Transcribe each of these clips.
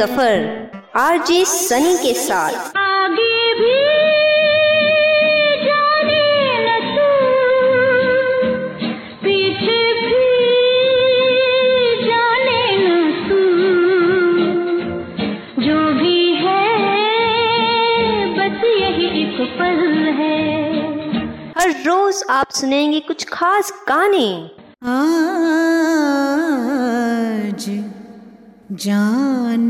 सफ़र RJ Sunny के साथ। आगे भी जाने न तू पीछे भी जाने न तू। जो भी है बस यही एक पल है। हर रोज आप सुनेंगे कुछ खास गाने। आज जाने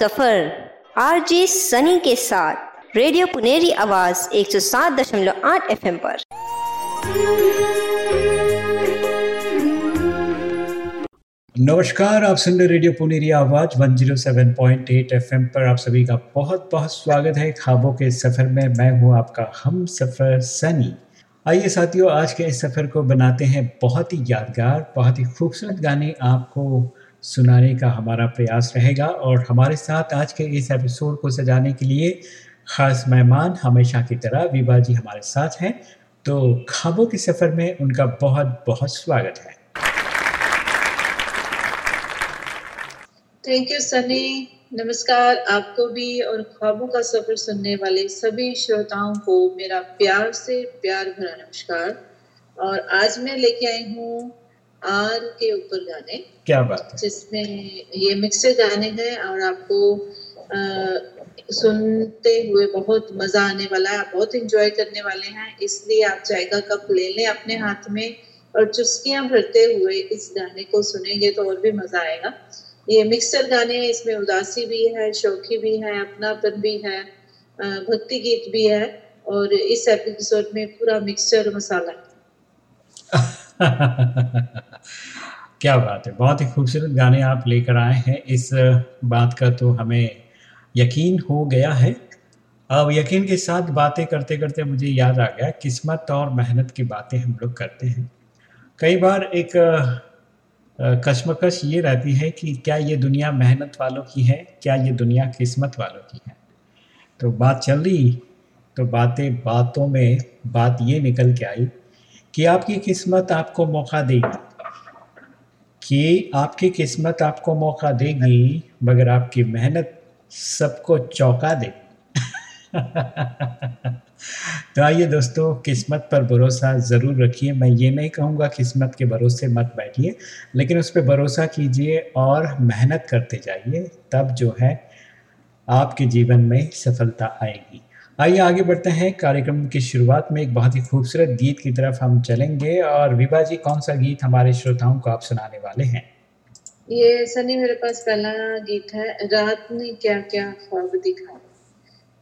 सफ़र, आरजे सनी के साथ, रेडियो पुनेरी आवाज़ 107.8 एफएम पर। नमस्कार, आप सुन रहे रेडियो पुनेरी आवाज़ 107.8 एफएम पर। आप सभी का बहुत बहुत स्वागत है खाबों के सफ़र में। मैं हूँ आपका हम सफ़र सनी। आइए साथियों, आज के इस सफ़र को बनाते हैं बहुत ही यादगार, बहुत ही खूबसूरत गाने आपको सुनाने का हमारा प्रयास रहेगा और हमारे साथ आज के इस एपिसोड को सजाने के लिए खास मेहमान हमेशा की तरह विभा जी हमारे साथ हैं। तो खाबों के सफ़र में उनका बहुत बहुत स्वागत है। थैंक यू सनी नमस्कार, आपको भी और ख्वाबों का सफ़र सुनने वाले सभी श्रोताओं को मेरा प्यार से प्यार भरा नमस्कार। और आज मैं लेके आई हूँ आर के ऊपर गाने। क्या बात है। जिसमें ये मिक्सर गाने हैं और आपको अ, सुनते हुए बहुत मज़ा आने वाला है आप बहुत इंजॉय करने वाले हैं। इसलिए आप चाय का कप ले लें अपने हाथ में और चुस्कियाँ भरते हुए इस गाने को सुनेंगे तो और भी मज़ा आएगा। ये मिक्सर गाने हैं इसमें उदासी भी है शौकी भी है अपनापन भी है भक्ति गीत भी है और इस एपिसोड में पूरा मिक्सचर मसाला है। क्या बात है। बहुत ही खूबसूरत गाने आप लेकर आए हैं। इस बात का तो हमें यकीन हो गया है। अब यकीन के साथ बातें करते करते मुझे याद आ गया, किस्मत और मेहनत की बातें हम लोग करते हैं। कई बार एक कश्मकश ये रहती है कि क्या ये दुनिया मेहनत वालों की है, क्या ये दुनिया किस्मत वालों की है? तो बात चल रही तो बातें, बातों में बात ये निकल के आई कि आपकी किस्मत आपको मौका देगी। कि आपकी किस्मत आपको मौका देगी, मगर आपकी मेहनत सबको चौंका दे। तो आइए दोस्तों, किस्मत पर भरोसा ज़रूर रखिए। मैं ये नहीं कहूँगा किस्मत के भरोसे मत बैठिए, लेकिन उस पर भरोसा कीजिए और मेहनत करते जाइए, तब जो है आपके जीवन में सफलता आएगी। आइए आगे बढ़ते हैं कार्यक्रम की शुरुआत में एक बहुत ही खूबसूरत गीत की तरफ़ हम चलेंगे और विभा जी, कौन सा गीत हमारे श्रोताओं को आप सुनाने वाले हैं? ये सनी, मेरे पास पहला गीत है, रात ने क्या क्या ख्वाब दिखाया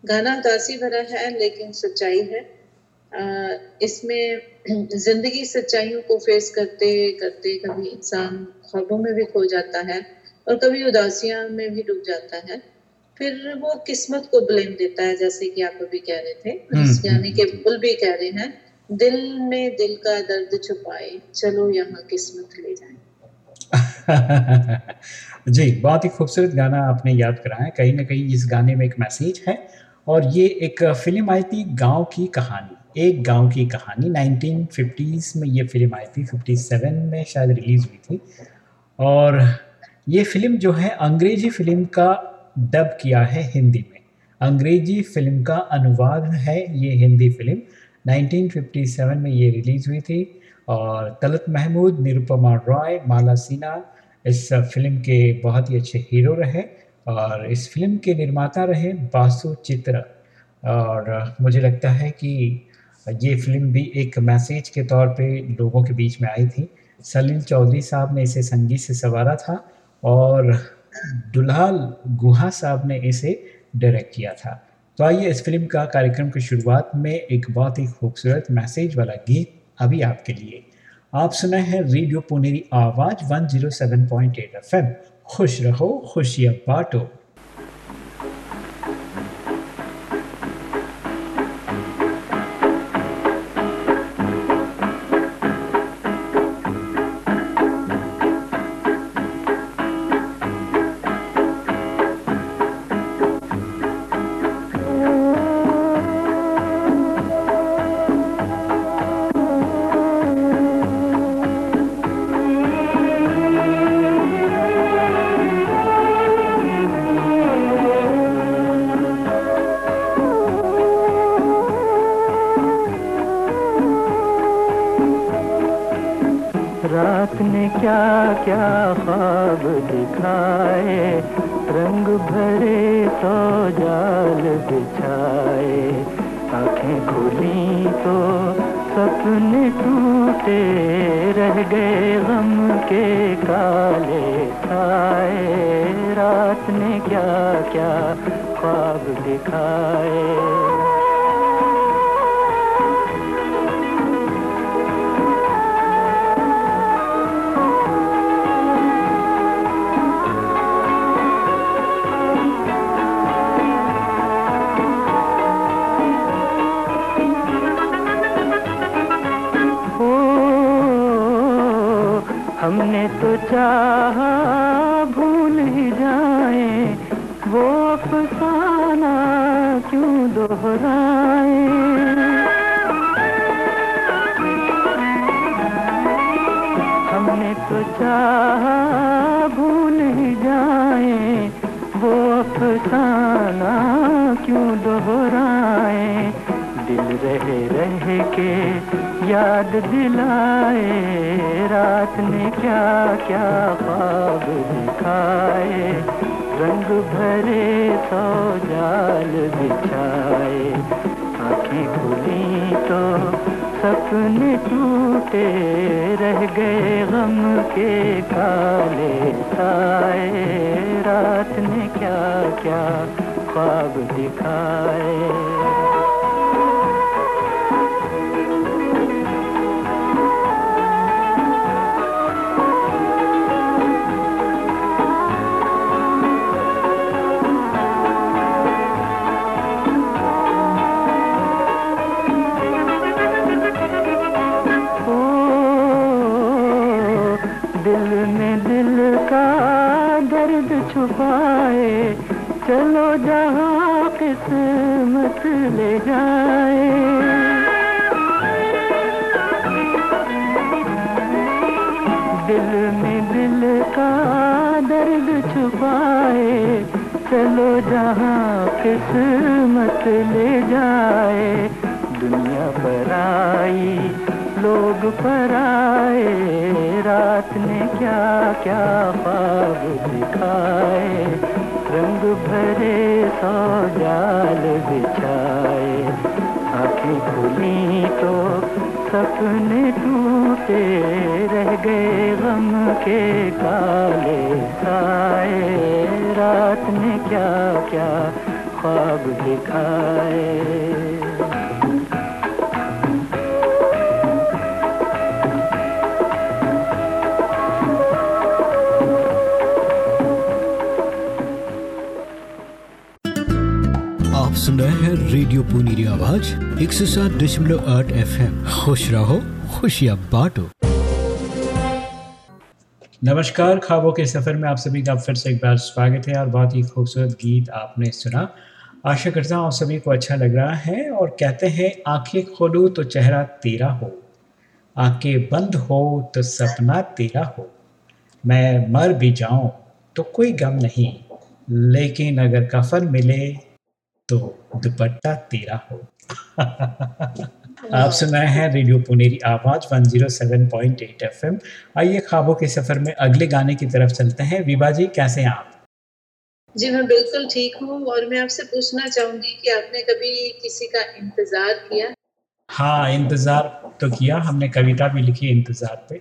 गाना उदासी भरा है, लेकिन सच्चाई है। इसमें ज़िंदगी सच्चाइयों को फेस करते करते कभी इंसान ख्वाबों में भी खो जाता है और कभी उदासियाँ में भी डूब जाता है। फिर वो किस्मत को ब्लेम देता है जैसे कि आप अभी कह रहे थे। हम्म, इस गाने के हम्म। बुल भी कह रहे हैं दिल में दिल का दर्द छुपाए चलो यहाँ किस्मत ले जाए। जी बहुत ही खूबसूरत गाना आपने याद कराया। कहीं ना कहीं इस गाने में एक मैसेज है। और ये एक फ़िल्म आई थी गाँव की कहानी। एक गाँव की कहानी 1950s में ये फ़िल्म आई थी 57 में शायद रिलीज़ हुई थी। और ये फ़िल्म जो है अंग्रेज़ी फ़िल्म का डब किया है हिंदी में। अंग्रेज़ी फ़िल्म का अनुवाद है ये हिंदी फ़िल्म। 1957 में ये रिलीज़ हुई थी और तलत महमूद, निरुपमा रॉय, माला सिन्हा इस फ़िल्म के बहुत ही अच्छे हीरो रहे और इस फ़िल्म के निर्माता रहे बासु चित्र। और मुझे लगता है कि ये फ़िल्म भी एक मैसेज के तौर पे लोगों के बीच में आई थी। सलील चौधरी साहब ने इसे संगीत से संवारा था और दुल्हाल गुहा साहब ने इसे डायरेक्ट किया था। तो आइए इस फ़िल्म का कार्यक्रम की शुरुआत में एक बहुत ही खूबसूरत मैसेज वाला गीत अभी आपके लिए। आप सुना है रेडियो पुनेरी आवाज़ 107.8 एफएम खुश रहो, खुशियाँ बांटो। तो चाहा भूल जाए, वो अफसाना क्यों दोहराए? दिल रहे रह के याद दिलाए, रात ने क्या क्या पाप दिखाए? रंग भरे सौ जाल बिछाए, आँखें खुली तो सपने टूटे रह गए गम के काले साए रात ने क्या क्या ख्वाब दिखाए। छुपाए चलो जहाँ किस्मत ले जाए। दिल में दिल का दर्द छुपाए, चलो जहाँ किस्मत ले जाए। दुनिया पर आई लोग पर आए, रात ने क्या क्या ख्वाब दिखाए, रंग भरे सौ जाल बिछाए। आँखें खुली तो सपने टूटे, रह गए गम के काले साए। रात ने क्या क्या ख्वाब दिखाए। सुन रहे हैं रेडियो पुनीरी आवाज़ एक सौ सात दशमलव आठ एफ़ एम खुश रहो, खुशियाँ बांटो। नमस्कार, ख्वाबों के सफ़र में आप सभी का फिर से एक बार स्वागत है और बहुत ही खूबसूरत गीत आपने सुना। आशा करता हूँ आप सभी को अच्छा लग रहा है और कहते हैं, आँखें खोलो तो चेहरा तेरा हो, आँखें बंद हो तो सपना तेरा हो, मैं मर भी जाऊँ तो कोई गम नहीं, लेकिन अगर कफन मिले तो दुपट्टा तेरा हो। आप सुन रहे हैं रेडियो पुनेरी आवाज़ 107.8 एफएम। आइए ख्वाबों के सफ़र में अगले गाने की तरफ़ चलते हैं। विभा जी कैसे हैं आप? जी मैं बिल्कुल ठीक हूँ और मैं आपसे पूछना चाहूँगी कि आपने कभी किसी का इंतज़ार किया? हाँ इंतज़ार तो किया। हमने कविता भी लिखी इंतज़ार पे।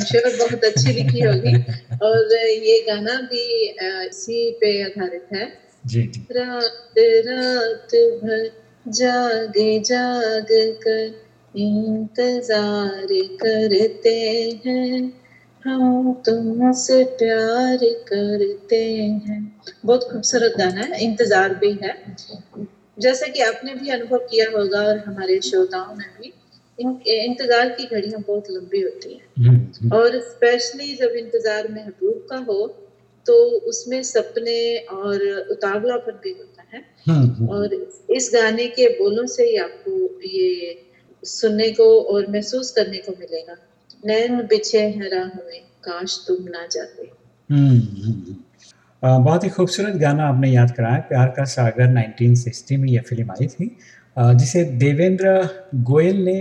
श्योर बहुत अच्छी लिखी होगी और ये गाना भी इसी पे आधारित है जी रात रात भर जागे जाग कर इंतज़ार करते हैं हम तुमसे प्यार करते हैं बहुत खूबसूरत गाना है इंतज़ार भी है जैसा कि आपने भी अनुभव किया होगा और हमारे श्रोताओं ने भी इन- इंतज़ार की घड़ियाँ बहुत लंबी होती हैं। हम्म, हम्म, और स्पेशली जब इंतज़ार महबूब का हो तो उसमें सपने और उतावलापन भी होता है। हम्म, और इस गाने के बोलों से ही आपको ये सुनने को और महसूस करने को मिलेगा। नैन बिछे हैं राह में काश तुम ना जाते। अ, बहुत ही खूबसूरत गाना आपने याद कराया। प्यार का सागर 1960 में यह फ़िल्म आई थी। जिसे देवेंद्र गोयल ने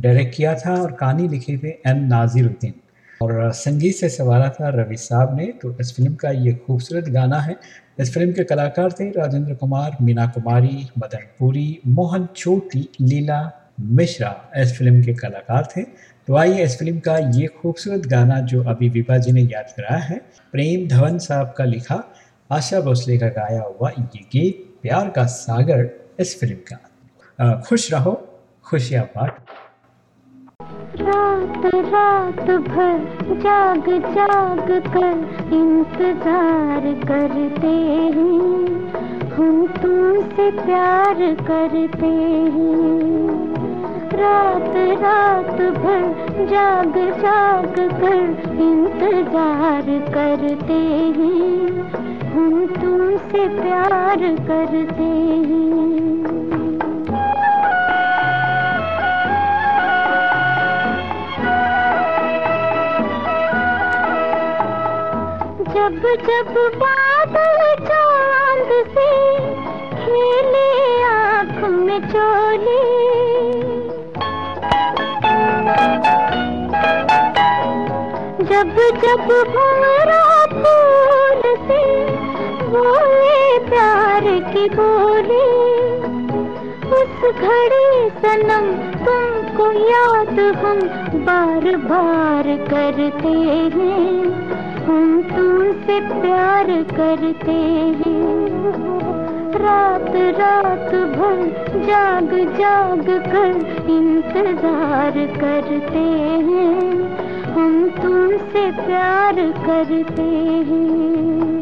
डायरेक्ट किया था और कहानी लिखी थी एन नाजिरुद्दीन। और संगीत से संवारा था रवि साहब ने। तो इस फ़िल्म का ये खूबसूरत गाना है। इस फ़िल्म के कलाकार थे राजेंद्र कुमार, मीना कुमारी, मदन पुरी, मोहन चोटी, लीला मिश्रा। इस फ़िल्म के कलाकार थे। तो आइए इस फ़िल्म का ये खूबसूरत गाना जो अभी विभा जी ने याद कराया है, प्रेम धवन साहब का लिखा, आशा भोसले का गाया हुआ ये गीत, प्यार का सागर, इस फ़िल्म का। खुश रहो, खुशियाँ बांट। रात रात भर जाग जाग कर इंतज़ार करते हैं। हम तुमसे प्यार करते हैं। रात रात भर जाग जाग कर इंतज़ार करते हैं। हम तुमसे प्यार करते हैं। जब जब बादल चाँद से खेले आँख में चोली। जब जब भंवरा फूल से बोले प्यार की बोली। उस घड़ी सनम तुमको याद हम बार बार करते हैं। हम तुमसे प्यार करते हैं। रात रात भर जाग जाग कर इंतज़ार करते हैं। हम तुमसे प्यार करते हैं।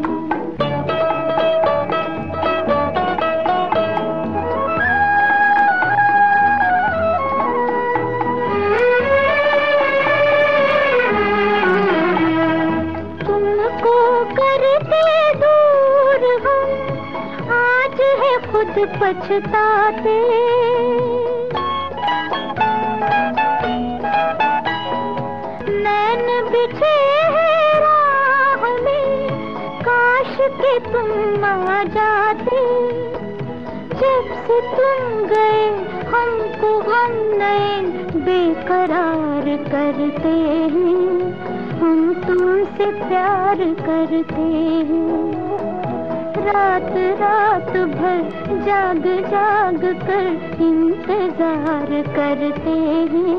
पछताते। नैन बिछे राह में, काश के तुम आ जाते। जब से तुम गए, हमको हम नैन बेकरार करते हैं। हम तुमसे प्यार करते हैं। रात रात भर जाग जाग कर इंतज़ार करते हैं।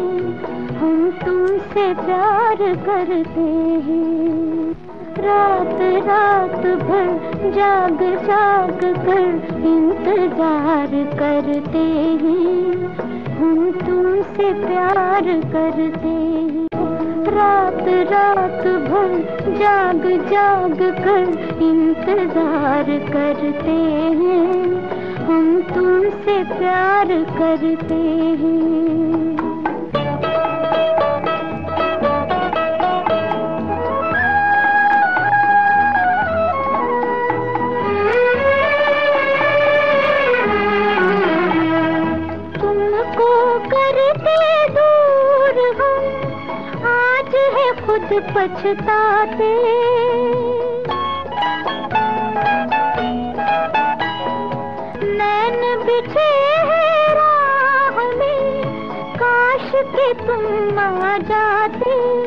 हम तुमसे प्यार करते हैं। रात रात भर जाग जाग कर इंतज़ार करते हैं। हम तुमसे प्यार करते हैं। रात रात भर जाग जाग कर इंतज़ार करते हैं। हम तुमसे प्यार करते हैं। है पछताते। नैन बिछे राह में, काश के तुम आ जाते।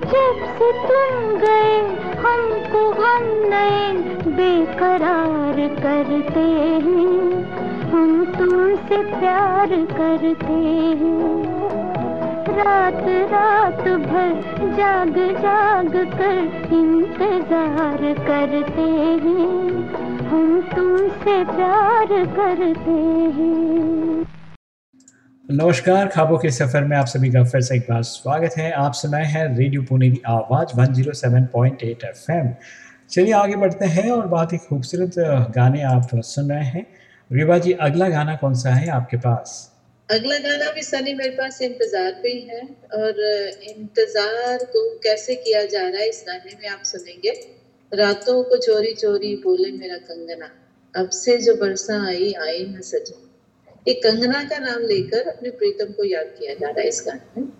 जब से तुम गए, हमको हम नैन बेकरार करते हैं। हम तुमसे प्यार करते हैं। रात रात भर जाग जाग कर इंतज़ार करते हैं। हम तुमसे प्यार करते हैं। नमस्कार, खाबों के सफ़र में आप सभी का फिर से एक बार स्वागत है। आप सुनाए हैं रेडियो पुणे की आवाज़ 107.8 एफएम। चलिए आगे बढ़ते हैं और बहुत ही खूबसूरत गाने आप सुन रहे हैं। विभा जी, अगला गाना कौन सा है आपके पास? अगला गाना भी सनी मेरे पास इंतज़ार पे ही है और इंतज़ार को कैसे किया जा रहा है इस गाने में आप सुनेंगे। रातों को चोरी चोरी बोले मेरा कंगना, अब से जो बरसा आई आई न सजन ये कंगना का नाम लेकर अपने प्रीतम को याद किया जा रहा है इस गाने में।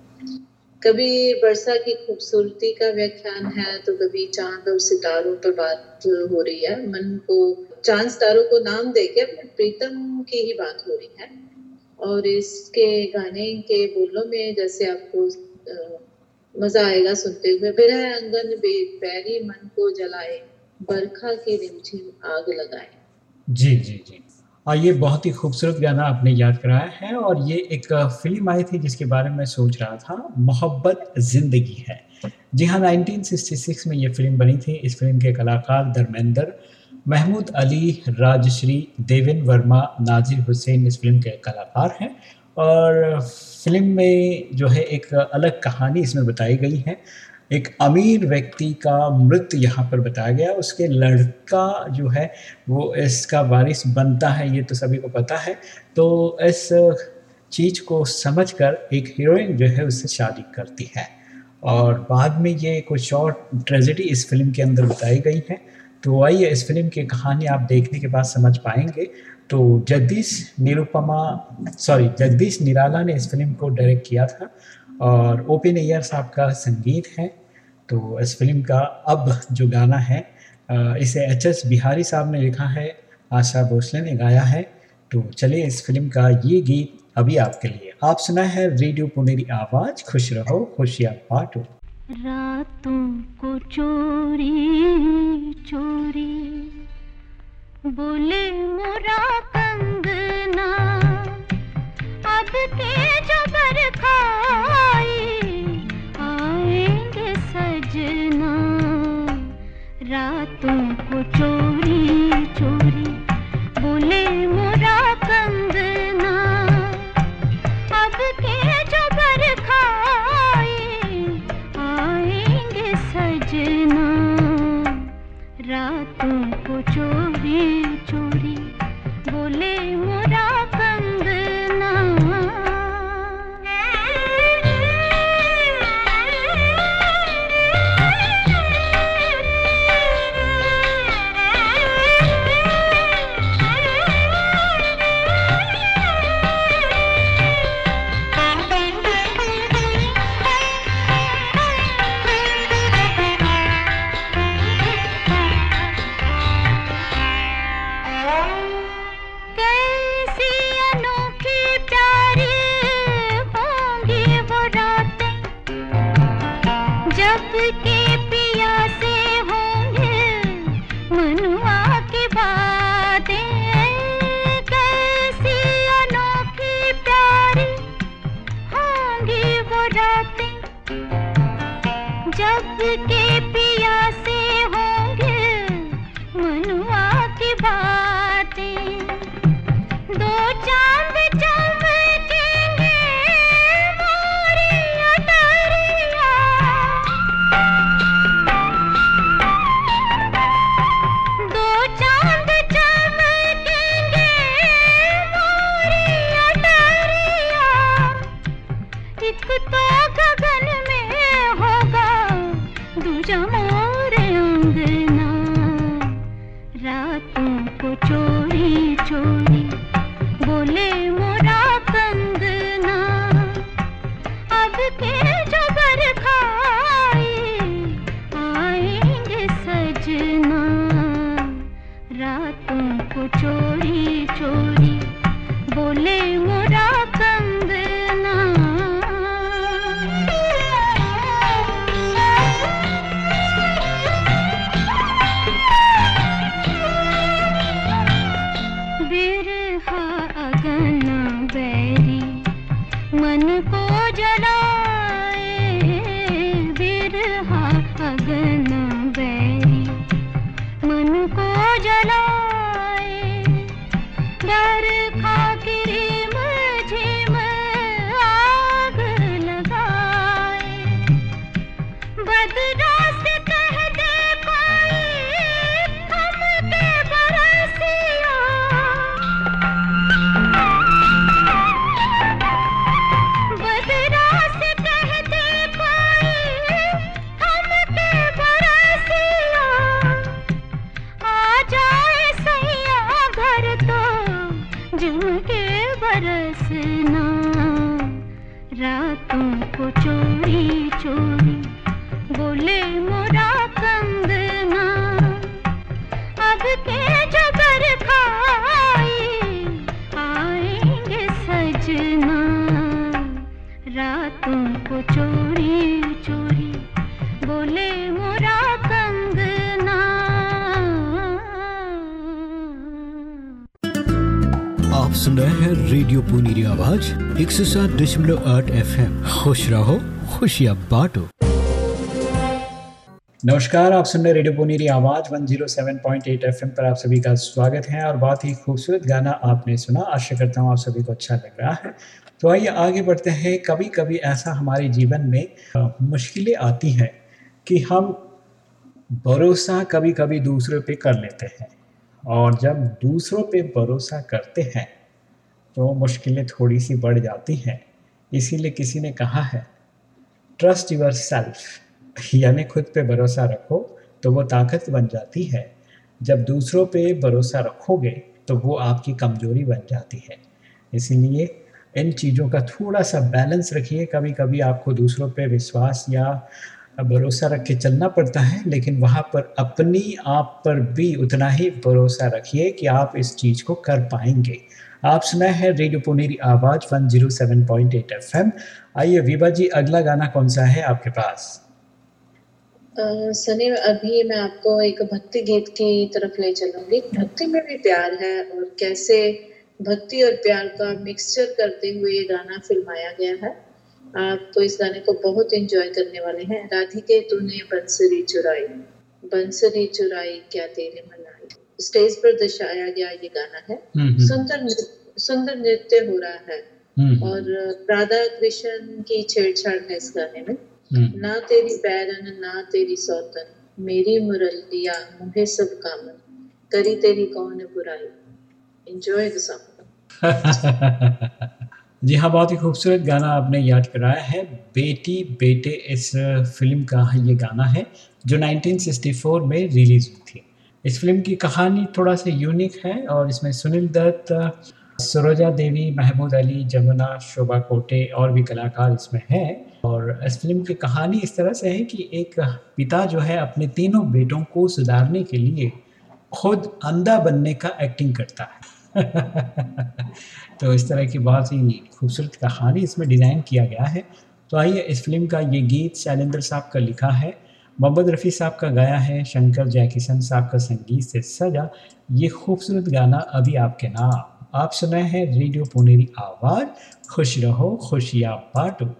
कभी वर्षा की खूबसूरती का व्याख्यान है तो कभी चाँद और सितारों पर बात हो रही है। मन को, चाँद सितारों को नाम देके अपने प्रीतम की ही बात हो रही है। और इसके गाने के बोलों में जैसे आपको मज़ा आएगा सुनते हुए। बिरह अंगन बेद पैरी मन को जलाए, बरखा के रिमझिम आग लगाए। जी जी जी। और ये बहुत ही खूबसूरत गाना आपने याद कराया है और ये एक फ़िल्म आई थी जिसके बारे में सोच रहा था, मोहब्बत ज़िंदगी है। जी हाँ 1966 में ये फ़िल्म बनी थी। इस फ़िल्म के कलाकार धर्मेंद्र महमूद अली राजश्री, देवेन वर्मा, नाजिर हुसैन इस फ़िल्म के कलाकार हैं। और फ़िल्म में जो है एक अलग कहानी इसमें बताई गई है। एक अमीर व्यक्ति का मृत्यु यहाँ पर बताया गया। उसके लड़का जो है, वो इसका वारिस बनता है, ये तो सभी को पता है। तो इस चीज़ को समझकर एक हीरोइन जो है उससे शादी करती है। और बाद में ये कुछ और ट्रेजेडी इस फ़िल्म के अंदर बताई गई है। तो आइए इस फ़िल्म की कहानी आप देखने के बाद समझ पाएँगे। तो जगदीश निरुपमा सॉरी जगदीश निराला ने इस फ़िल्म को डायरेक्ट किया था और ओ पी नैयर साहब का संगीत है। तो इस फ़िल्म का अब जो गाना है इसे एच एस बिहारी साहब ने लिखा है, आशा भोसले ने गाया है। तो चलिए इस फ़िल्म का ये गीत अभी आपके लिए। आप सुना है रेडियो पुनेरी आवाज़, खुश रहो खुशियाँ बांटो। रातों को चोरी चोरी। बोले मोरा कंगना, अब के जबर खाई, आएँगे सजना। रातों को चोरी चोरी। बोले मोरा कंगना सात दशमलव आठ एफ़ एम खुश रहो खुशियाँ बांटो। नमस्कार, आप सुन रहे रेडियो पुनीरी आवाज़ 107.8 एफएम पर आप सभी का स्वागत है और बहुत ही खूबसूरत गाना आपने सुना। आशा करता हूँ आप सभी को अच्छा लग रहा है। तो आइए आगे बढ़ते हैं। कभी कभी ऐसा हमारे जीवन में मुश्किलें आती हैं कि हम भरोसा कभी कभी दूसरों पे कर लेते हैं और जब दूसरों पे भरोसा करते हैं तो मुश्किलें थोड़ी सी बढ़ जाती हैं। इसीलिए किसी ने कहा है ट्रस्ट यूर सेल्फ यानी खुद पे भरोसा रखो तो वो ताकत बन जाती है। जब दूसरों पे भरोसा रखोगे तो वो आपकी कमज़ोरी बन जाती है। इसीलिए इन चीज़ों का थोड़ा सा बैलेंस रखिए। कभी कभी आपको दूसरों पे विश्वास या भरोसा रख के चलना पड़ता है, लेकिन वहाँ पर अपनी आप पर भी उतना ही भरोसा रखिए कि आप इस चीज़ को कर पाएँगे। आप सुना है रेडियो पुनेरी आवाज़ 107.8 एफएम। आइए विभा जी, अगला गाना कौन सा है आपके पास? सनी अभी मैं आपको एक भक्ति गीत की तरफ़ ले चलूँगी। भक्ति में भी प्यार है और कैसे भक्ति और प्यार का मिक्सचर करते हुए ये गाना फिल्माया गया है। आप तो इस गाने को बहुत एंजॉय करने वाले हैं। राधिके, तूने बंसरी चुराई। बंसरी चुराई क्या तेरे मनाई स्टेज पर दर्शाया गया ये गाना है। हम्म, हम्म, सुंदर सुंदर नृत्य हो रहा है। हम्म, और राधा कृष्ण की छेड़छाड़ है इस गाने में। ना तेरी बैरन ना तेरी सौतन मेरी मुरलिया मुझे सब कामन। करी तेरी कौन बुराई। एंजॉय द सॉन्ग जी हाँ बहुत ही खूबसूरत गाना आपने याद कराया है। बेटी बेटे इस फ़िल्म का ये गाना है जो 1964 में रिलीज़ हुई थी। इस फ़िल्म की कहानी थोड़ा सा यूनिक है और इसमें सुनील दत्त, सरोजा देवी, महमूद अली, जमुना, शोभा कोटे और भी कलाकार इसमें हैं। और इस फ़िल्म की कहानी इस तरह से है कि एक पिता जो है अपने तीनों बेटों को सुधारने के लिए खुद अंधा बनने का एक्टिंग करता है। तो इस तरह की बहुत ही खूबसूरत कहानी इसमें डिज़ाइन किया गया है। तो आइए इस फ़िल्म का ये गीत शैलेंद्र साहब का लिखा है। मोहम्मद रफ़ी साहब का गाया है, शंकर जयकिशन साहब का संगीत से सजा। ये खूबसूरत गाना अभी आपके नाम। आप सुनाए हैं रेडियो पुनेरी आवाज़। खुश रहो, खुशियाँ बांटो।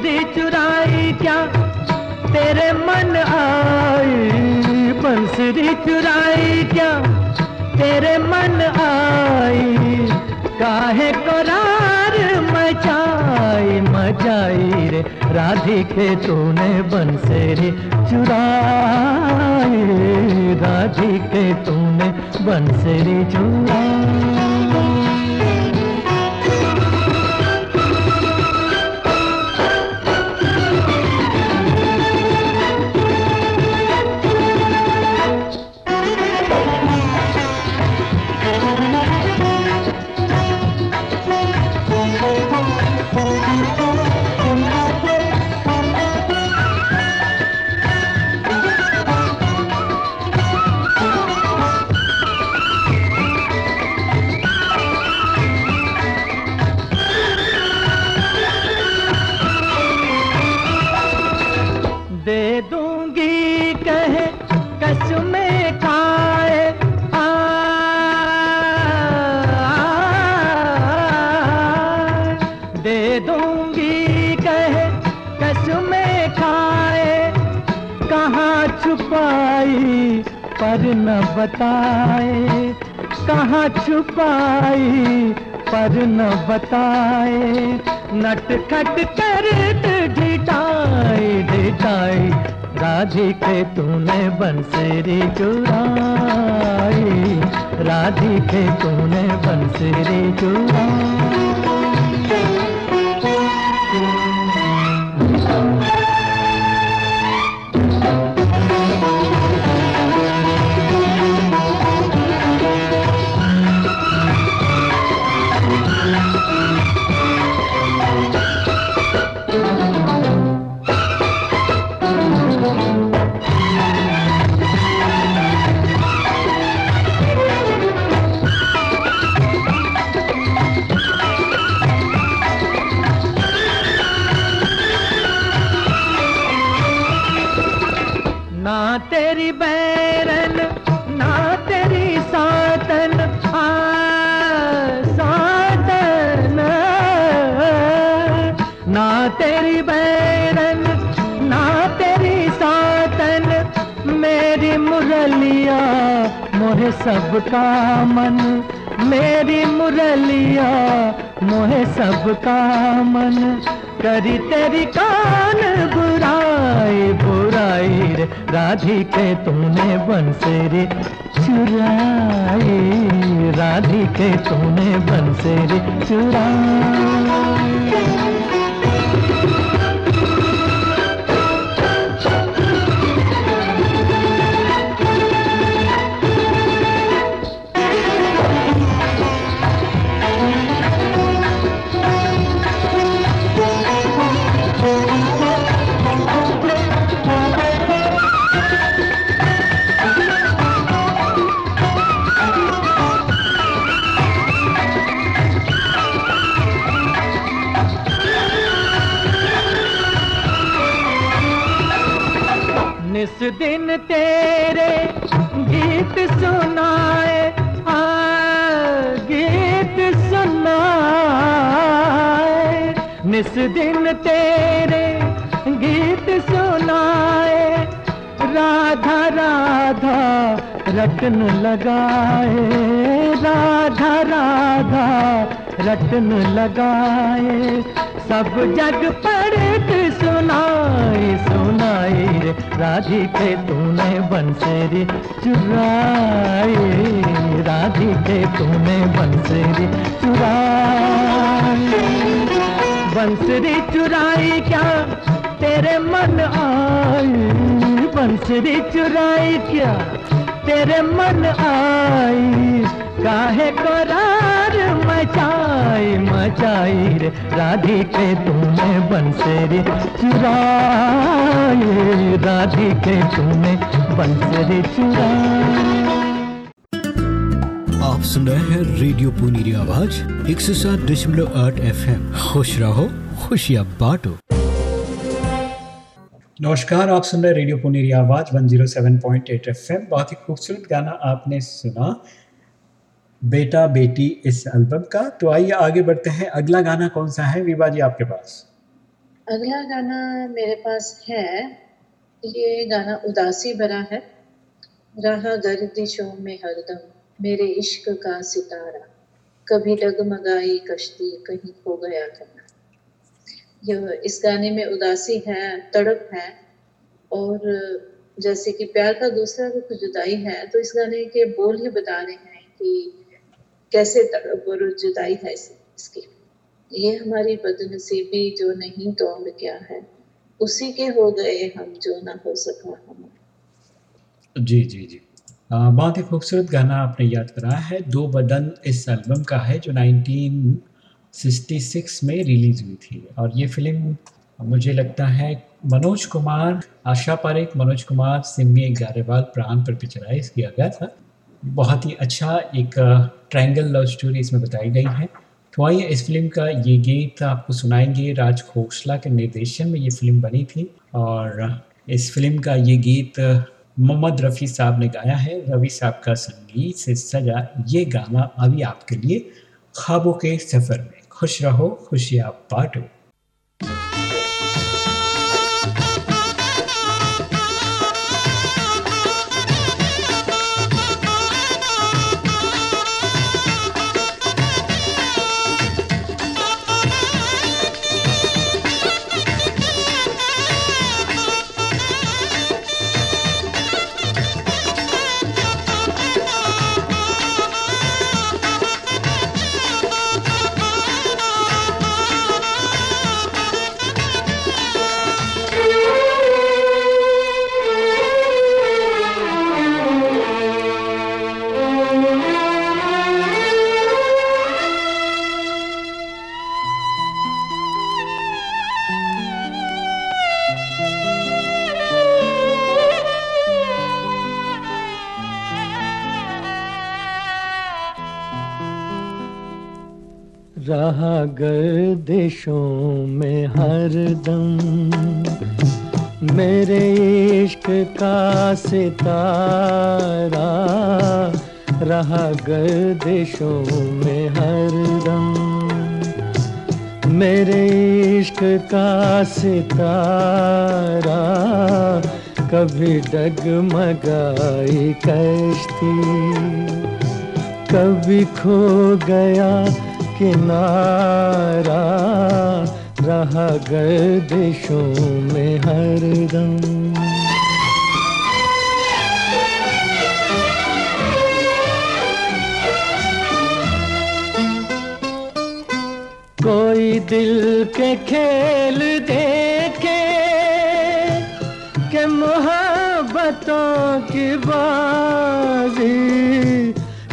बंसरी चुराई क्या? तेरे मन आई बंसरी चुराई क्या? तेरे मन आई, काहे करार मचाई मचाई रे, राधिके तूने बंसरी चुराई, राधिके तूने बंसरी चुराई। बताए, कहाँ छुपाई पर न बताए नट खट कर ढिटाई ढिटाई राधिके तूने बंसरी चुराई राधिके तूने बंसरी चुराई निस दिन तेरे गीत सुनाए, आ, गीत सुनाए। निस दिन तेरे गीत सुनाए, राधा राधा रटन लगाए, राधा राधा रटन लगाए। सब जग पढ़ सुनाई सुनाई रे राधिके तूने बंसरी चुराई। राधिके तूने बंसरी चुराई। बंसरी चुराई क्या तेरे मन आई? बंसरी चुराई क्या तेरे मन आई? काहे करार मचाई मचाई रे। राधिके तूने बंसरी चुराई राधिके तूने बंसरी चुराई आप सुन रहे हैं रेडियो पुनीरी आवाज़ एक सौ सात दशमलव आठ एफ़ एम खुश रहो खुशियाँ बांटो। नमस्कार आप सुन रहे रेडियो पुनेरी आवाज़ 107.8 एफएम। बहुत ही खूबसूरत गाना आपने सुना। बेटा, बेटी इस एल्बम का। तो आइए आगे बढ़ते हैं। अगला गाना कौन सा है? विवा जी, आपके पास। अगला गाना मेरे पास है। ये गाना उदासी भरा है। रहा गर्दिशों में हरदम मेरे इश्क का सितारा। कभी डगमगाई कश्ती, कहीं खो गया करना यह इस गाने में उदासी है, तड़प है, और जैसे कि प्यार का दूसरा रुख जुदाई है तो इस गाने के बोल ही बता रहे हैं कि कैसे और जुदाई है इस- इसकी? ये हमारी बदनसीबी जो नहीं तो और क्या है? उसी के हो गए हम जो ना हो सका हम। जी जी जी। बहुत ही खूबसूरत गाना आपने याद कराया है। दो बदन इस एल्बम का है जो 1966 में रिलीज़ हुई थी। और ये फ़िल्म मुझे लगता है मनोज कुमार, आशा पारेख, मनोज कुमार, सिमी गारेवाल प्राण पर पिक्चराइज किया गया था। बहुत ही अच्छा एक ट्रायंगल लव स्टोरी इसमें बताई गई है। तो आइए इस फ़िल्म का ये गीत आपको सुनाएँगे। राज खोसला के निर्देशन में ये फ़िल्म बनी थी और इस फ़िल्म का ये गीत मोहम्मद रफ़ी साहब ने गाया है। रवि साहब का संगीत से सजा ये गाना अभी आपके लिए ख्वाबों के सफ़र में। खुश रहो, खुशियाँ बांटो। रहा गर्दिशों में हर दम। मेरे इश्क का सितारा रहा गर्दिशों में हर दम। मेरे इश्क का सितारा कभी डगमगाई कश्ती। कभी खो गया किनारा रहा गर्दिशों में हरदम कोई दिल के खेल देखे के मोहब्बतों की बाजी,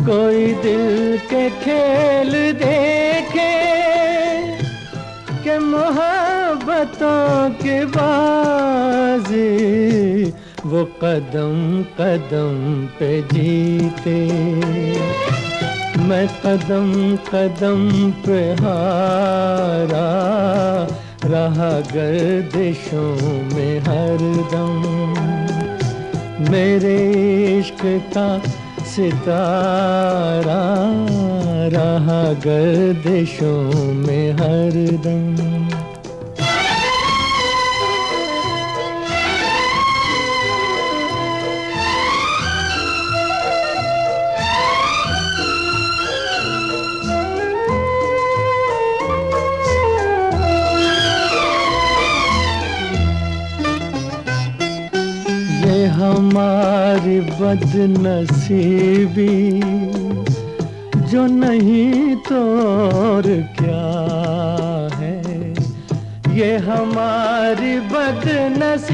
कोई दिल के खेल देखे मोहब्बतों की बाजी वो कदम कदम पे जीते। मैं कदम कदम पे हारा, रहा गर्दिशों में हरदम। मेरे इश्क का सितारा रहा गर्दिशों में हरदम हमारी बदनसीबी, जो नहीं तो और क्या है? ये हमारी बदनसीबी,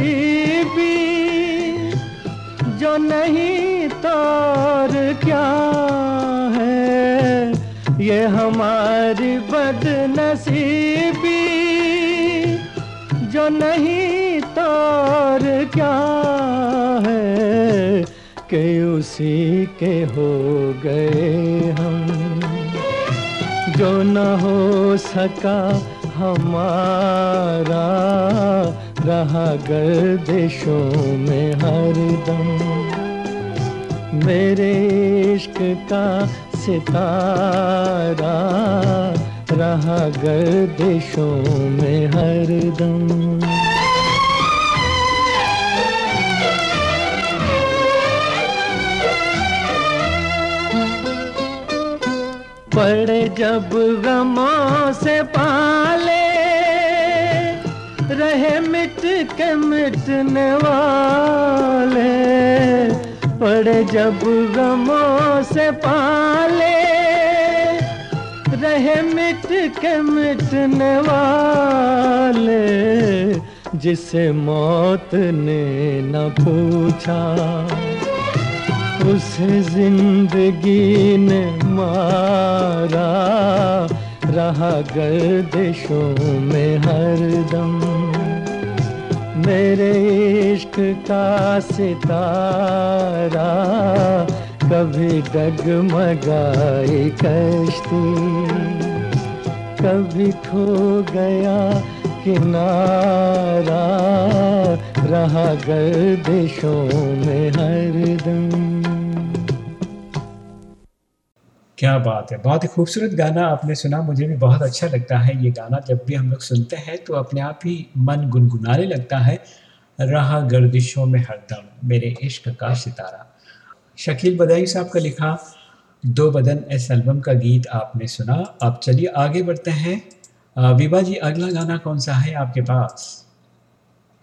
जो नहीं तो और क्या है? ये हमारी बदनसीबी, जो नहीं तो और क्या कि उसी के हो गए हम। जो न हो सका हमारा रहा गर्दिशों में हरदम मेरे इश्क का सितारा रहा गर्दिशों में हरदम पड़े जब गमों से पाले, रहे मिट के मिटने वाले। पड़े जब गमों से पाले, रहे मिट के मिटने वाले। जिसे मौत ने न पूछा, उसे ज़िंदगी ने मारा रहा गर्दिशों में हरदम मेरे इश्क का सितारा कभी डगमगाई कश्ती। कभी खो गया किनारा, रहा गर्दिशों में हरदम क्या बात है। बहुत ही खूबसूरत गाना आपने सुना, मुझे भी बहुत अच्छा लगता है ये गाना। जब भी हम लोग सुनते हैं तो अपने आप ही मन गुनगुनाने लगता है, रहा गर्दिशों में हरदम मेरे इश्क का सितारा। शकील बदाई साहब का लिखा, दो बदन इस एल्बम का गीत आपने सुना। अब चलिए आगे बढ़ते हैं। विभा जी, अगला गाना कौन सा है आपके पास?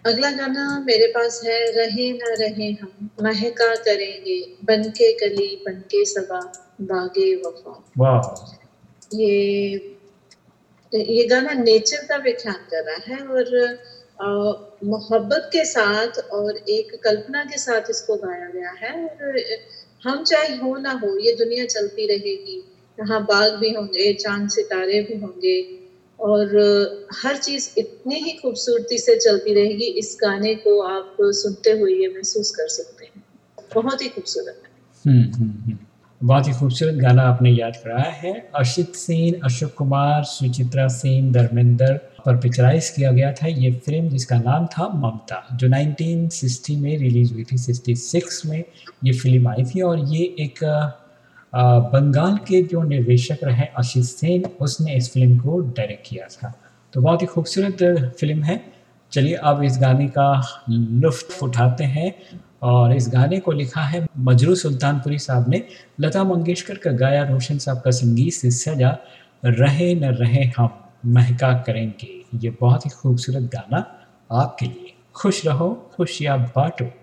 अगला गाना मेरे पास है, रहे ना रहे हम, महका करेंगे, बनके कली बनके सबा। बागे वफा वाह ये ये गाना नेचर का व्याख्यान कर रहा है और मोहब्बत के साथ और एक कल्पना के साथ इसको गाया गया है और हम चाहे हो ना हो ये दुनिया चलती रहेगी। यहाँ बाग भी होंगे चाँद सितारे भी होंगे और हर चीज़ इतनी ही खूबसूरती से चलती रहेगी इस गाने को आप सुनते हुए ये महसूस कर सकते हैं। बहुत ही खूबसूरत है। हम्म हम्म हम्म। बहुत ही खूबसूरत गाना आपने याद कराया है। अर्षित सेन, अशोक कुमार, सुचित्रा सेन, धर्मेंद्र पर पिक्चराइज किया गया था। ये फ़िल्म जिसका नाम था ममता, जो 1960 में रिलीज़ हुई थी 66 में ये फ़िल्म आई थी। और ये एक बंगाल के जो निर्देशक रहे आशीष सेन, उसने इस फ़िल्म को डायरेक्ट किया था। तो बहुत ही खूबसूरत फ़िल्म है। चलिए अब इस गाने का लुफ्त उठाते हैं। और इस गाने को लिखा है मजरू सुल्तानपुरी साहब ने। लता मंगेशकर का गाया, रोशन साहब का संगीत से सजा, रहे न रहे हम, महका करेंगे। ये बहुत ही खूबसूरत गाना आपके लिए। खुश रहो, खुशियाँ बांटो।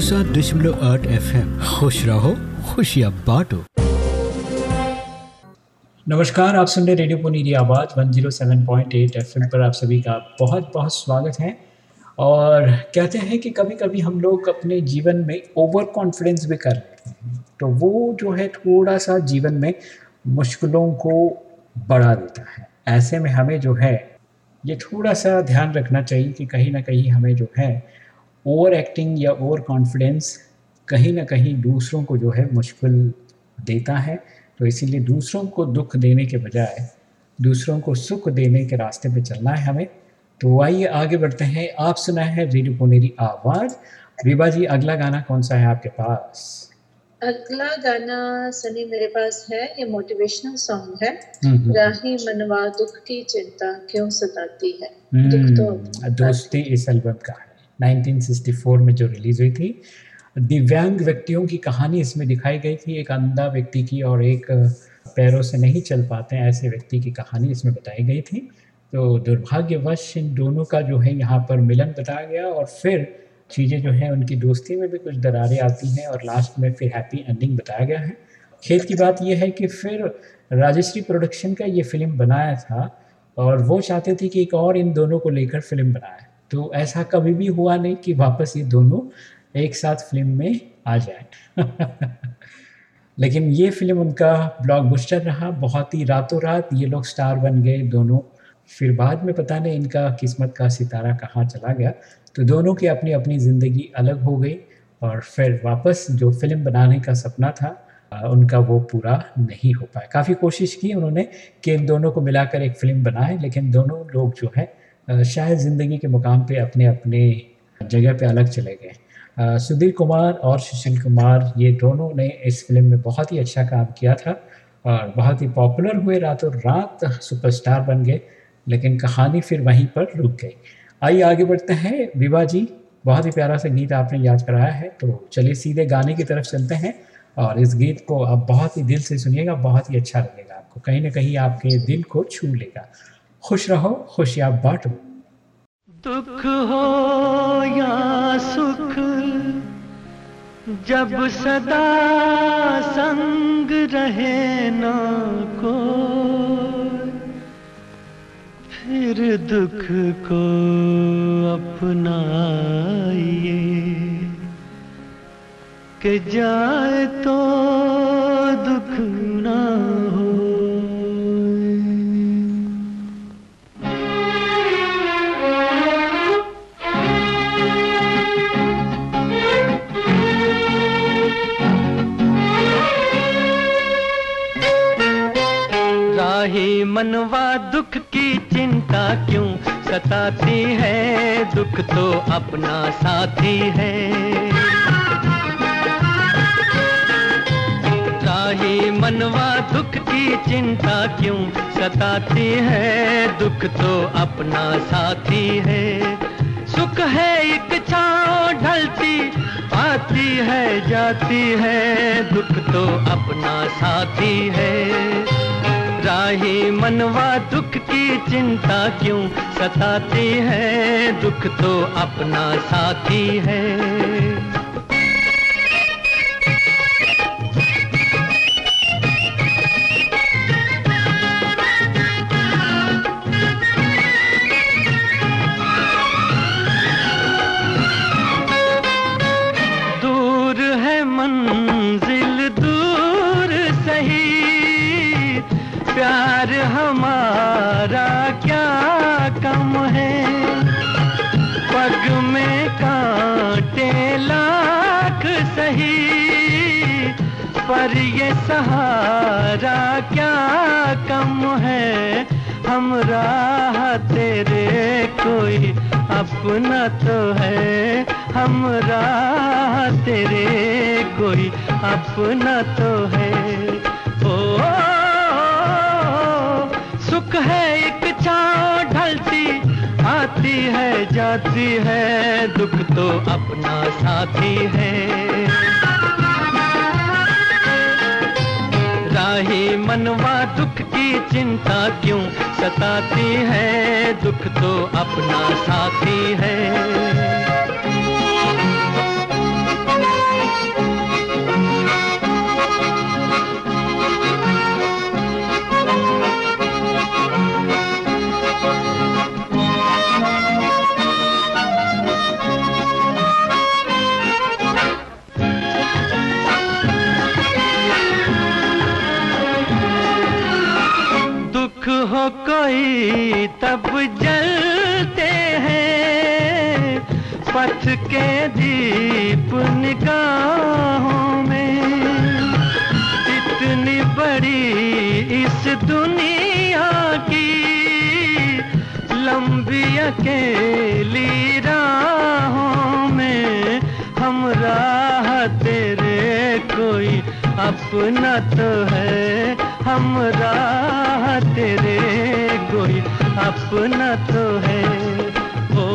सात दशमलव आठ एफ़ खुश रहो, खुशियाँ बांटो। नमस्कार, आप सुन रहे रेडियो पुनीरी आवाज़ 107.8 एफएम पर आप सभी का बहुत बहुत स्वागत है। और कहते हैं कि कभी कभी हम लोग अपने जीवन में ओवर कॉन्फिडेंस भी कर तो वो जो है थोड़ा सा जीवन में मुश्किलों को बढ़ा देता है। ऐसे में हमें जो है, ये थोड़ा सा ध्यान रखना चाहिए कि कहीं ना कहीं हमें जो है ओवर एक्टिंग या ओवर कॉन्फिडेंस कहीं ना कहीं दूसरों को जो है मुश्किल देता है। तो इसीलिए दूसरों को दुख देने के बजाय दूसरों को सुख देने के रास्ते पे चलना है हमें। तो आइए आगे बढ़ते हैं। आप सुना है रेडियो पुनेरी आवाज़। विभा जी अगला गाना कौन सा है आपके पास? अगला गाना सनी मेरे पास है। ये मोटिवेशनल सॉन्ग है। हम्म, हम्म, राही मनवा दुख की चिंता क्यों सताती है? दुख तो हम्म, दोस्ती इस एल्बम का है। 1964 में जो रिलीज़ हुई थी। दिव्यांग व्यक्तियों की कहानी इसमें दिखाई गई थी। एक अंधा व्यक्ति की और एक पैरों से नहीं चल पाते हैं ऐसे व्यक्ति की कहानी इसमें बताई गई थी। तो दुर्भाग्यवश इन दोनों का जो है यहाँ पर मिलन बताया गया और फिर चीज़ें जो है उनकी दोस्ती में भी कुछ दरारें आती हैं और लास्ट में फिर हैप्पी एंडिंग बताया गया है। खेल की बात यह है कि फिर राजश्री प्रोडक्शन का ये फ़िल्म बनाया था और वो चाहते थे कि एक और इन दोनों को लेकर फ़िल्म बनाए तो ऐसा कभी भी हुआ नहीं कि वापस ये दोनों एक साथ फ़िल्म में आ जाए। लेकिन ये फ़िल्म उनका ब्लॉकबस्टर रहा, बहुत ही रातों रात ये लोग स्टार बन गए दोनों। फिर बाद में पता नहीं इनका किस्मत का सितारा कहाँ चला गया। तो दोनों की अपनी अपनी ज़िंदगी अलग हो गई और फिर वापस जो फ़िल्म बनाने का सपना था उनका वो पूरा नहीं हो पाया। काफ़ी कोशिश की उन्होंने कि इन दोनों को मिलाकर एक फ़िल्म बनाए, लेकिन दोनों लोग जो है शायद ज़िंदगी के मुकाम पे अपने अपने जगह पे अलग चले गए। सुधीर कुमार और सुशील कुमार, ये दोनों ने इस फ़िल्म में बहुत ही अच्छा काम किया था और बहुत ही पॉपुलर हुए रातों रात, सुपरस्टार बन गए, लेकिन कहानी फिर वहीं पर रुक गई। आइए आगे बढ़ते हैं। विवा जी, बहुत ही प्यारा सा गीत आपने याद कराया है तो चलिए सीधे गाने की तरफ़ चलते हैं और इस गीत को आप बहुत ही दिल से सुनिएगा, बहुत ही अच्छा लगेगा आपको, कहीं ना कहीं आपके दिल को छू लेगा। खुश रहो खुशियाँ बांटो। दुख हो या सुख, जब सदा संग रहे ना को फिर दुख को अपनाइए। कि जाए तो दुख ना हो मनवा दुख की चिंता क्यों? सताती है, दुख तो अपना साथी है। राही मनवा दुख की चिंता क्यों? सताती है, दुख तो अपना साथी है। सुख है एक छाँव ढलती आती है, जाती है, दुख तो अपना साथी है। राही मनवा दुख की चिंता क्यों सताती है? दुख तो अपना साथी है। कोई अपना तो है हम राह तेरे कोई अपना तो है। ओ, ओ, ओ सुख है एक छाँव ढलती आती है जाती है दुख तो अपना साथी है। राही मनवा की चिंता क्यों सताती है? दुख तो अपना साथी है। कोई तब जलते हैं पथ के दीप निगाहों में। इतनी बड़ी इस दुनिया की लंबी अकेली राहों में हम राह तेरे कोई अपना तो है। हम राह तेरे कोई अपना तो है। ओ,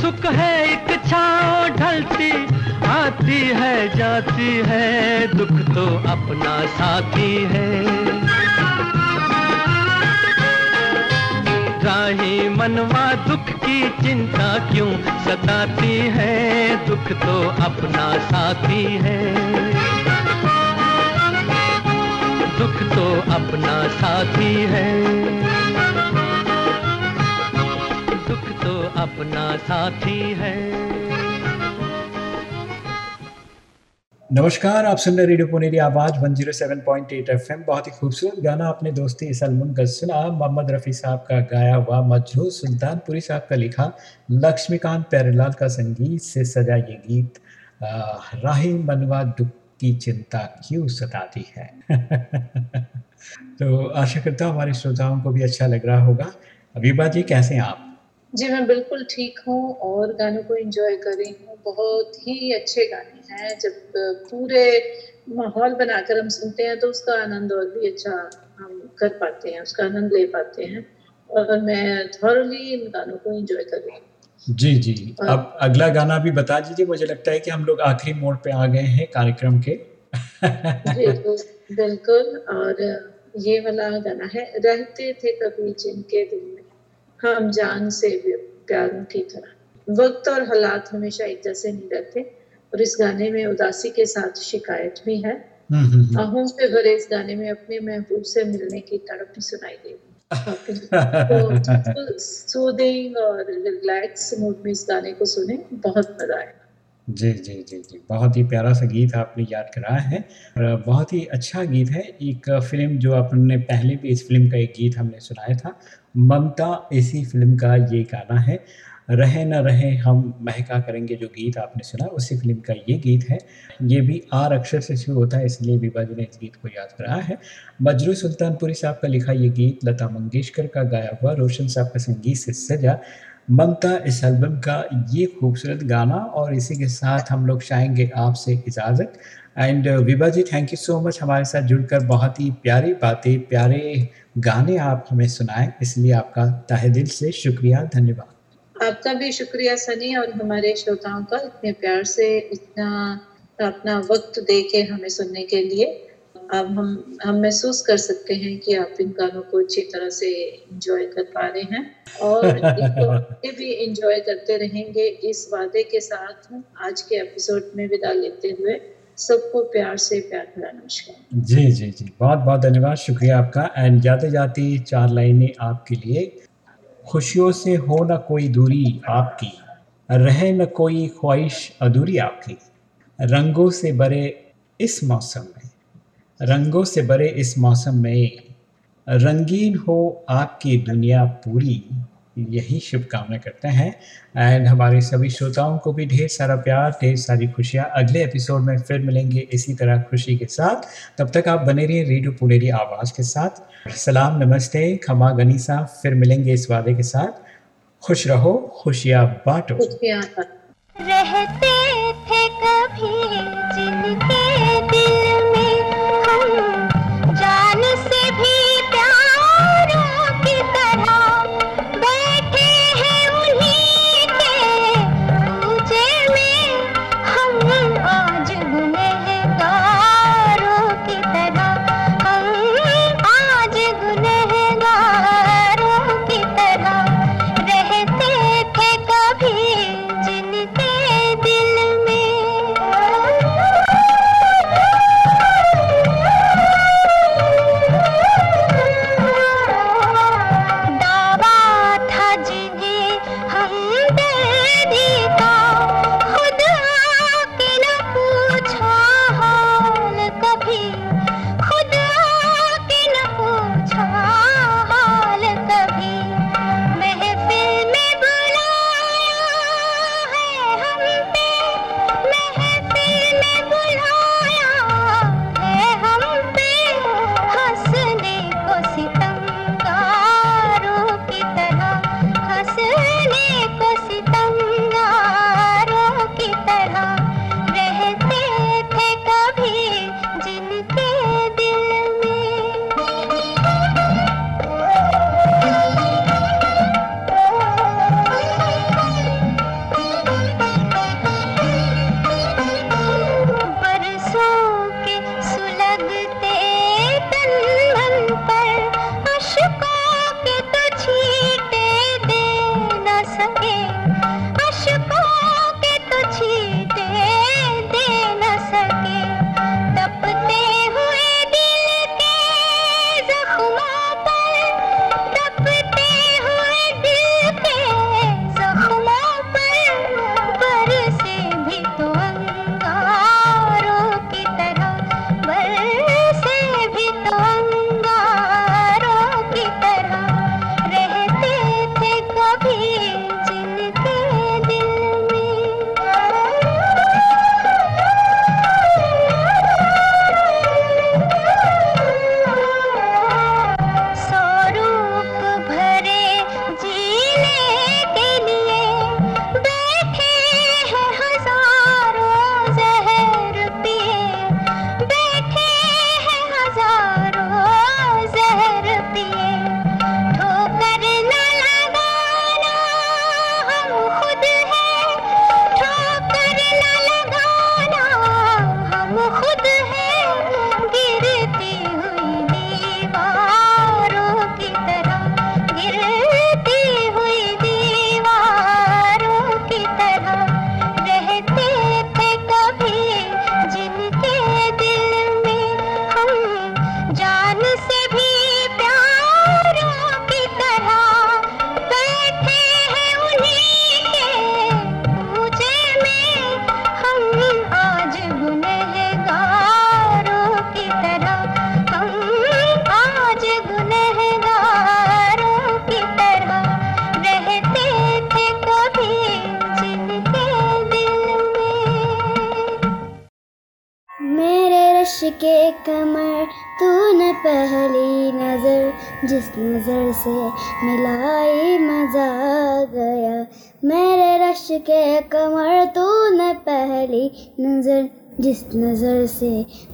सुख है एक छाँव ढलती आती है जाती है दुख तो अपना साथी है। राही मनवा दुख की चिंता क्यों सताती है? दुख तो अपना साथी है। दुख तो अपना साथी है। दुख तो अपना साथी है। नमस्कार आप सुन रहे रेडियो पुनेरी आवाज़ 107.8 एफएम। बहुत ही खूबसूरत गाना अपने दोस्ती सलमान का सुना। मोहम्मद रफ़ी साहब का गाया हुआ मजरू सुल्तानपुरी साहब का लिखा लक्ष्मीकांत प्यारेलाल का संगीत से सजा ये गीत। आ, राही मनवा दुख की चिंता क्यों सताती है? तो आशा करता हूँ हमारे श्रोताओं को भी अच्छा लग रहा होगा। अभिबा जी कैसे हैं आप? जी, मैं बिल्कुल ठीक हूँ और गानों को एंजॉय कर रही हूँ। बहुत ही अच्छे गाने हैं। जब पूरे माहौल बनाकर हम सुनते हैं तो उसका आनंद और भी अच्छा हम कर पाते हैं, उसका आनंद ले पाते हैं। और मैं थॉरली इन गानों को एंजॉय कर रही हूँ। जी जी। अब अगला गाना भी बता दीजिए मुझे लगता है कि हम लोग आखिरी मोड़ पे आ गए हैं कार्यक्रम के। बिल्कुल और ये वाला गाना है रहते थे कभी जिनके दिल में हम जान से प्यारों की तरह। वक्त और हालात हमेशा एक जैसे नहीं रहते और इस गाने में उदासी के साथ शिकायत भी है। हम्म, हम्म, हम्म। आहों से भरे इस गाने में अपने महबूब से मिलने की तड़प भी सुनाई देगी सूदिंग और रिलैक्स मूड में इस गाने को सुने बहुत मज़ा आएगा जी जी जी जी। बहुत ही प्यारा सा गीत आपने याद कराया है और बहुत ही अच्छा गीत है। एक फ़िल्म जो आपने पहले भी इस फ़िल्म का एक गीत हमने सुनाया था, ममता इसी फ़िल्म का ये गाना है। रहे न रहे हम महका करेंगे जो गीत आपने सुना, उसी फ़िल्म का ये गीत है। ये भी आर अक्षर से शुरू होता है, इसलिए विभा जी ने इस गीत को याद कराया है। मजरू सुल्तानपुरी साहब का लिखा ये गीत, लता मंगेशकर का गाया हुआ, रोशन साहब का संगीत से सजा, ममता इस एल्बम का ये खूबसूरत गाना, और इसी के साथ हम लोग चाहेंगे आपसे इजाज़त। And Vibha ji thank you so much हमारे साथ जुड़कर, बहुत ही प्यारी बातें, प्यारे गाने आप हमें सुनाएँ, इसलिए आपका तहे दिल से शुक्रिया, धन्यवाद। आपका भी शुक्रिया सनी और हमारे श्रोताओं का इतने प्यार से इतना अपना वक्त दे के हमें सुनने के लिए। अब हम हम महसूस कर सकते हैं कि आप इन गानों को अच्छी तरह से एंजॉय कर पा रहे हैं और इसको भी एंजॉय करते रहेंगे। इस वादे के साथ आज के एपिसोड में विदा लेते हुए सबको प्यार से प्यार भरा नमस्कार। जी जी जी। बहुत बहुत धन्यवाद। शुक्रिया आपका। एंड जाते जाते चार लाइनें आपके लिए खुशियों से हो न कोई दूरी आपकी, रहे न कोई ख्वाहिश अधूरी आपकी। रंगों से भरे इस मौसम में, रंगों से भरे इस मौसम में, रंगीन हो आपकी दुनिया पूरी। यही शुभकामना करते हैं। एंड हमारे सभी श्रोताओं को भी ढेर सारा प्यार, ढेर सारी खुशियाँ। अगले एपिसोड में फिर मिलेंगे इसी तरह खुशी के साथ। तब तक आप बने रहिए रेडियो पुनेरी आवाज़ के साथ। सलाम, नमस्ते, खमा गनीसा। फिर मिलेंगे इस वादे के साथ। खुश रहो खुशियाँ बांटो। रहते कमर, तूने पहली नज़र, जिस नज़र से मिलाई मज़ा गया। मेरे रश के कमर, तूने पहली नज़र, जिस नज़र से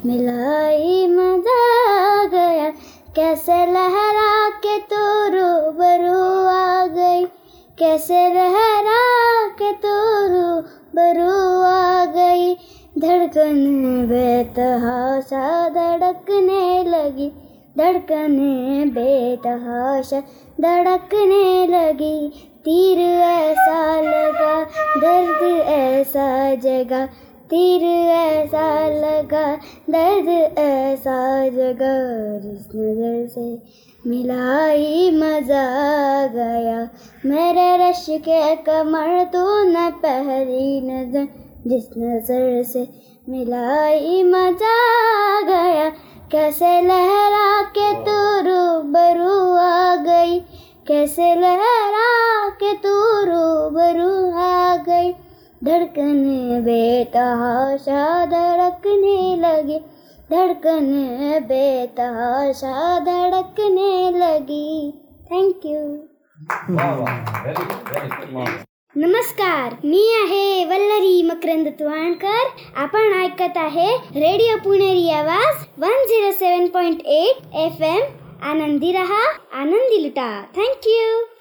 मिलाई मज़ा गया। कैसे लहरा के तू रूबरू आ गई, कैसे लहरा के तू रूबरू आ गई। धड़कन बेतहाशा धड़कने लगी। धड़कने बेतहाशा धड़कने लगी। तीर ऐसा लगा, दर्द ऐसा जगा। तीर ऐसा लगा, दर्द ऐसा जगा। जिस नज़र से मिलाई मज़ा गया। मेरे रश के कमर तू न पहली नज़र। जिस नज़र से मिलाई मज़ा आ गया कैसे लहरा के तू रूबरू आ गई कैसे लहरा के तू रूबरू आ गई। धड़कन बेतहाशा धड़कने लगी धड़कन बेतहाशा धड़कने लगी। थैंक यू नमस्कार, मी आहे वल्लरी मकरंद तुवाणकर आपण ऐकत आहे रेडिओ पुणेरी आवाज़ one zero seven point eight F M. Anandi रहा, आनंदी लुटा. Thank you.